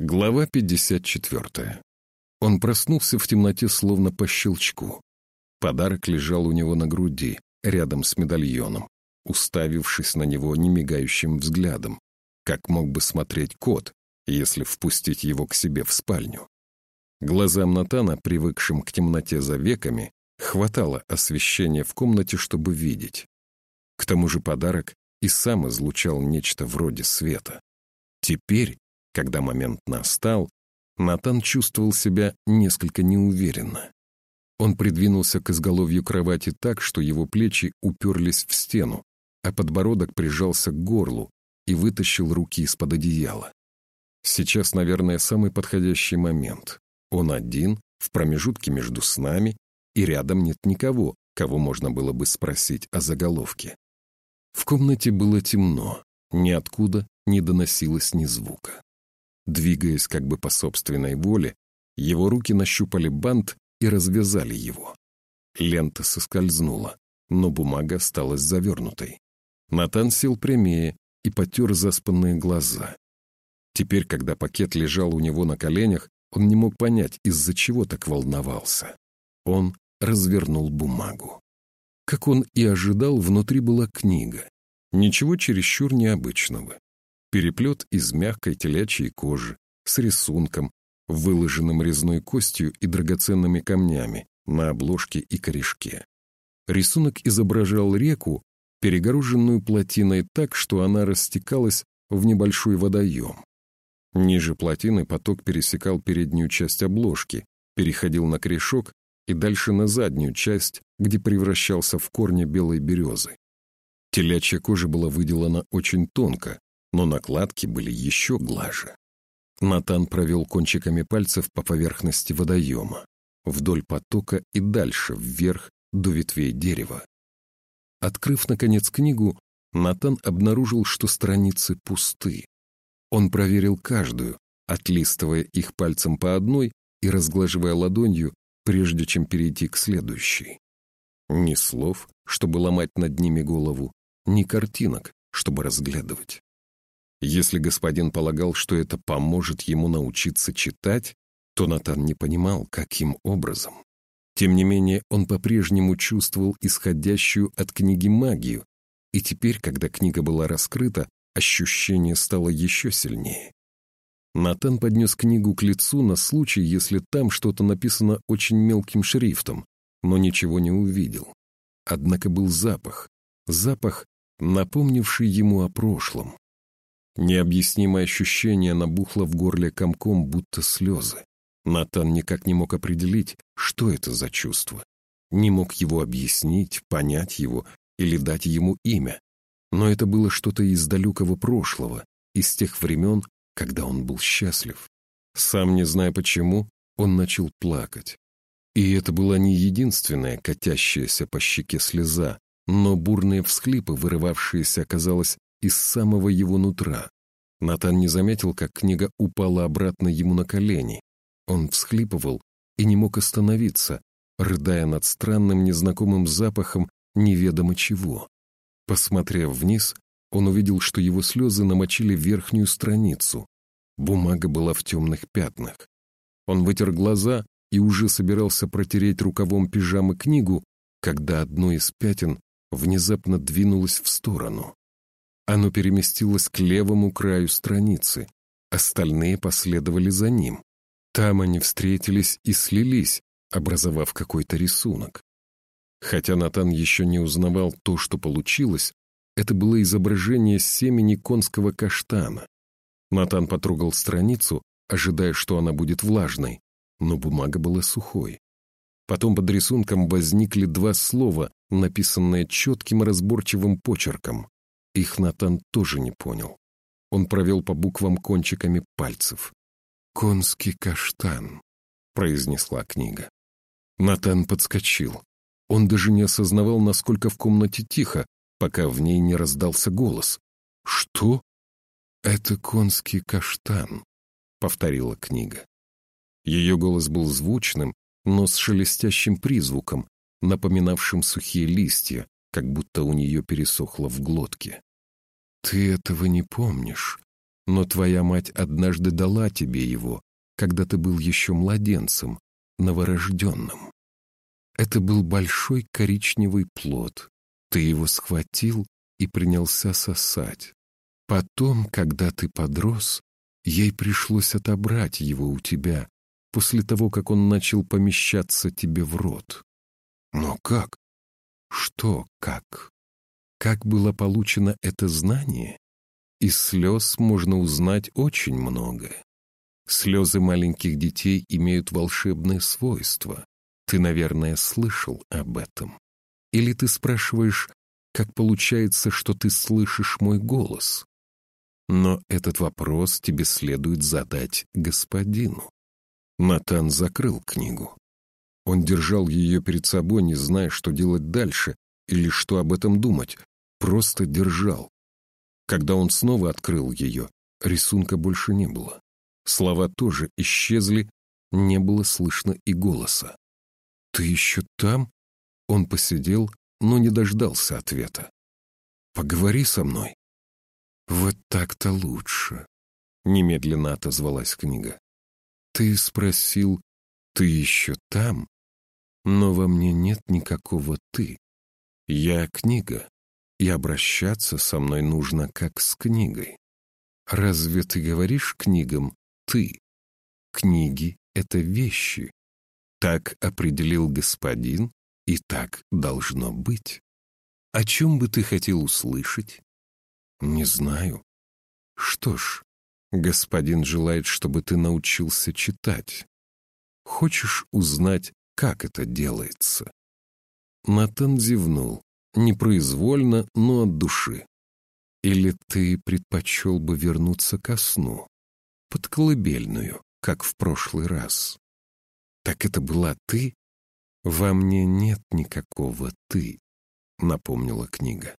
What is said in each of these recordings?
Глава 54. Он проснулся в темноте словно по щелчку. Подарок лежал у него на груди, рядом с медальоном, уставившись на него немигающим взглядом, как мог бы смотреть кот, если впустить его к себе в спальню. Глазам Натана, привыкшим к темноте за веками, хватало освещения в комнате, чтобы видеть. К тому же подарок и сам излучал нечто вроде света. Теперь когда момент настал, Натан чувствовал себя несколько неуверенно. Он придвинулся к изголовью кровати так, что его плечи уперлись в стену, а подбородок прижался к горлу и вытащил руки из-под одеяла. Сейчас, наверное, самый подходящий момент. Он один, в промежутке между снами, и рядом нет никого, кого можно было бы спросить о заголовке. В комнате было темно, ниоткуда не доносилось ни звука. Двигаясь как бы по собственной воле, его руки нащупали бант и развязали его. Лента соскользнула, но бумага осталась завернутой. Натан сел прямее и потер заспанные глаза. Теперь, когда пакет лежал у него на коленях, он не мог понять, из-за чего так волновался. Он развернул бумагу. Как он и ожидал, внутри была книга. Ничего чересчур необычного. Переплет из мягкой телячьей кожи, с рисунком, выложенным резной костью и драгоценными камнями на обложке и корешке. Рисунок изображал реку, перегороженную плотиной так, что она растекалась в небольшой водоем. Ниже плотины поток пересекал переднюю часть обложки, переходил на корешок и дальше на заднюю часть, где превращался в корни белой березы. Телячья кожа была выделана очень тонко, но накладки были еще глаже. Натан провел кончиками пальцев по поверхности водоема, вдоль потока и дальше вверх до ветвей дерева. Открыв, наконец, книгу, Натан обнаружил, что страницы пусты. Он проверил каждую, отлистывая их пальцем по одной и разглаживая ладонью, прежде чем перейти к следующей. Ни слов, чтобы ломать над ними голову, ни картинок, чтобы разглядывать. Если господин полагал, что это поможет ему научиться читать, то Натан не понимал, каким образом. Тем не менее, он по-прежнему чувствовал исходящую от книги магию, и теперь, когда книга была раскрыта, ощущение стало еще сильнее. Натан поднес книгу к лицу на случай, если там что-то написано очень мелким шрифтом, но ничего не увидел. Однако был запах, запах, напомнивший ему о прошлом. Необъяснимое ощущение набухло в горле комком, будто слезы. Натан никак не мог определить, что это за чувство. Не мог его объяснить, понять его или дать ему имя. Но это было что-то из далекого прошлого, из тех времен, когда он был счастлив. Сам не зная почему, он начал плакать. И это была не единственная катящаяся по щеке слеза, но бурные всхлипы, вырывавшиеся, оказалось, из самого его нутра. Натан не заметил, как книга упала обратно ему на колени. Он всхлипывал и не мог остановиться, рыдая над странным незнакомым запахом неведомо чего. Посмотрев вниз, он увидел, что его слезы намочили верхнюю страницу. Бумага была в темных пятнах. Он вытер глаза и уже собирался протереть рукавом пижамы книгу, когда одно из пятен внезапно двинулось в сторону. Оно переместилось к левому краю страницы. Остальные последовали за ним. Там они встретились и слились, образовав какой-то рисунок. Хотя Натан еще не узнавал то, что получилось, это было изображение семени конского каштана. Натан потрогал страницу, ожидая, что она будет влажной, но бумага была сухой. Потом под рисунком возникли два слова, написанные четким разборчивым почерком. Их Натан тоже не понял. Он провел по буквам кончиками пальцев. «Конский каштан», — произнесла книга. Натан подскочил. Он даже не осознавал, насколько в комнате тихо, пока в ней не раздался голос. «Что?» «Это конский каштан», — повторила книга. Ее голос был звучным, но с шелестящим призвуком, напоминавшим сухие листья, как будто у нее пересохло в глотке. «Ты этого не помнишь, Но твоя мать однажды дала тебе его, когда ты был еще младенцем, новорожденным. Это был большой коричневый плод. Ты его схватил и принялся сосать. Потом, когда ты подрос, ей пришлось отобрать его у тебя, после того, как он начал помещаться тебе в рот. Но как? Что как? Как было получено это знание? Из слез можно узнать очень многое. Слезы маленьких детей имеют волшебное свойство. Ты, наверное, слышал об этом. Или ты спрашиваешь, как получается, что ты слышишь мой голос? Но этот вопрос тебе следует задать господину. Натан закрыл книгу. Он держал ее перед собой, не зная, что делать дальше или что об этом думать. Просто держал. Когда он снова открыл ее, рисунка больше не было. Слова тоже исчезли, не было слышно и голоса. «Ты еще там?» Он посидел, но не дождался ответа. «Поговори со мной». «Вот так-то лучше», — немедленно отозвалась книга. «Ты спросил, ты еще там? Но во мне нет никакого «ты». Я книга, и обращаться со мной нужно как с книгой. Разве ты говоришь книгам «ты»? Книги — это вещи. Так определил господин, и так должно быть. О чем бы ты хотел услышать? Не знаю. Что ж, господин желает, чтобы ты научился читать. Хочешь узнать, как это делается? Натан зевнул непроизвольно, но от души. Или ты предпочел бы вернуться ко сну, под колыбельную, как в прошлый раз? Так это была ты? Во мне нет никакого «ты», — напомнила книга.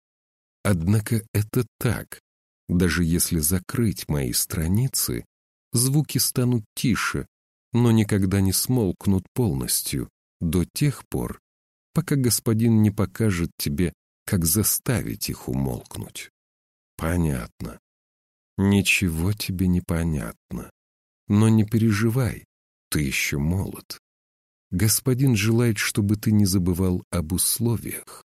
Однако это так. Даже если закрыть мои страницы, звуки станут тише, но никогда не смолкнут полностью до тех пор, пока господин не покажет тебе, как заставить их умолкнуть. Понятно. Ничего тебе не понятно. Но не переживай, ты еще молод. Господин желает, чтобы ты не забывал об условиях.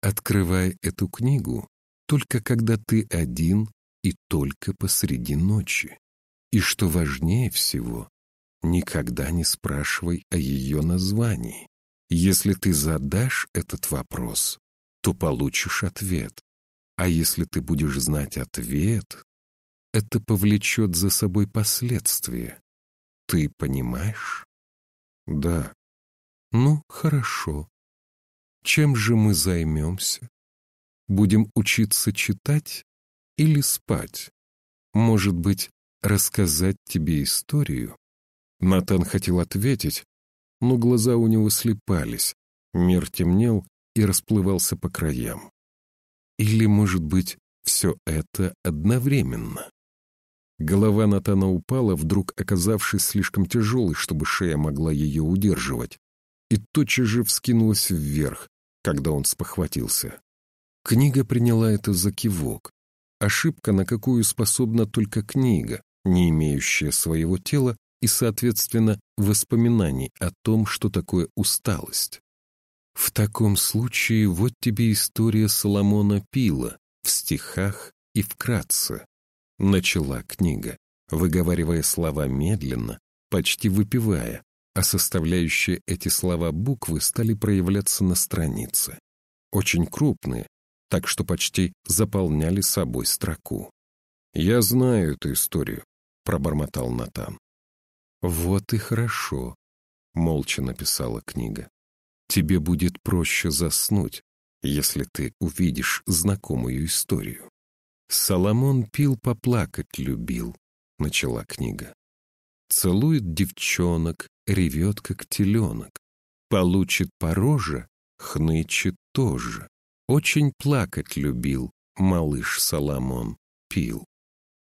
Открывай эту книгу только когда ты один и только посреди ночи. И что важнее всего, никогда не спрашивай о ее названии. Если ты задашь этот вопрос, то получишь ответ. А если ты будешь знать ответ, это повлечет за собой последствия. Ты понимаешь? Да. Ну, хорошо. Чем же мы займемся? Будем учиться читать или спать? Может быть, рассказать тебе историю? Натан хотел ответить, но глаза у него слепались, мир темнел и расплывался по краям. Или, может быть, все это одновременно? Голова Натана упала, вдруг оказавшись слишком тяжелой, чтобы шея могла ее удерживать, и тотчас же вскинулась вверх, когда он спохватился. Книга приняла это за кивок. Ошибка, на какую способна только книга, не имеющая своего тела и, соответственно, воспоминаний о том, что такое усталость. В таком случае вот тебе история Соломона Пила в стихах и вкратце. Начала книга, выговаривая слова медленно, почти выпивая, а составляющие эти слова буквы стали проявляться на странице. Очень крупные, так что почти заполняли собой строку. «Я знаю эту историю», — пробормотал Натан. «Вот и хорошо», — молча написала книга. «Тебе будет проще заснуть, если ты увидишь знакомую историю». «Соломон пил поплакать любил», — начала книга. «Целует девчонок, ревет, как теленок. Получит по роже, хнычет тоже. Очень плакать любил, малыш Соломон пил».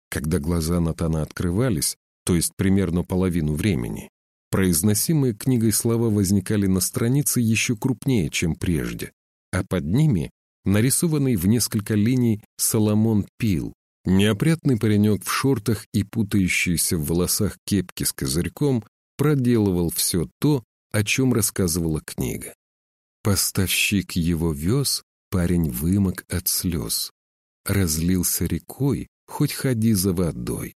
Когда глаза Натана открывались, то есть примерно половину времени. Произносимые книгой слова возникали на странице еще крупнее, чем прежде, а под ними нарисованный в несколько линий Соломон пил, Неопрятный паренек в шортах и путающийся в волосах кепки с козырьком проделывал все то, о чем рассказывала книга. Поставщик его вез, парень вымок от слез. Разлился рекой, хоть ходи за водой.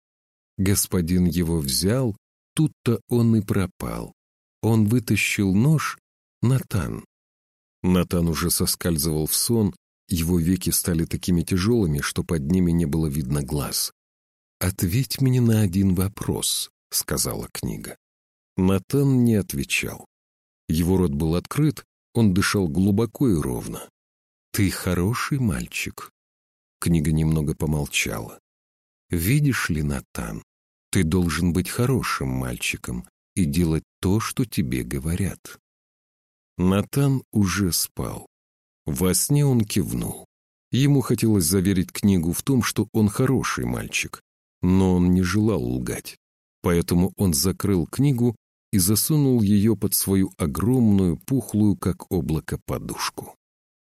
Господин его взял, тут-то он и пропал. Он вытащил нож, Натан. Натан уже соскальзывал в сон, его веки стали такими тяжелыми, что под ними не было видно глаз. «Ответь мне на один вопрос», — сказала книга. Натан не отвечал. Его рот был открыт, он дышал глубоко и ровно. «Ты хороший мальчик?» Книга немного помолчала. «Видишь ли, Натан, ты должен быть хорошим мальчиком и делать то, что тебе говорят». Натан уже спал. Во сне он кивнул. Ему хотелось заверить книгу в том, что он хороший мальчик, но он не желал лгать. Поэтому он закрыл книгу и засунул ее под свою огромную, пухлую, как облако, подушку.